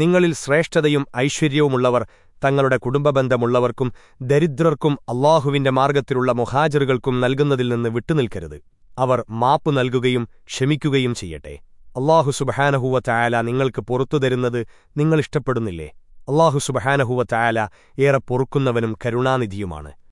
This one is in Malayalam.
നിങ്ങളിൽ ശ്രേഷ്ഠതയും ഐശ്വര്യവുമുള്ളവർ തങ്ങളുടെ കുടുംബബന്ധമുള്ളവർക്കും ദരിദ്രർക്കും അള്ളാഹുവിന്റെ മാർഗത്തിലുള്ള മൊഹാജറുകൾക്കും നൽകുന്നതിൽ നിന്ന് വിട്ടുനിൽക്കരുത്. അവർ മാപ്പ് നൽകുകയും ക്ഷമിക്കുകയും ചെയ്യട്ടെ. അള്ളാഹു സുബഹാനഹുവ ചായാല നിങ്ങൾക്ക് പുറത്തു തരുന്നത് നിങ്ങളിഷ്ടപ്പെടുന്നില്ലേ അള്ളാഹു സുബഹാനഹുവ ചായാല ഏറെ പൊറുക്കുന്നവനും കരുണാനിധിയുമാണ്.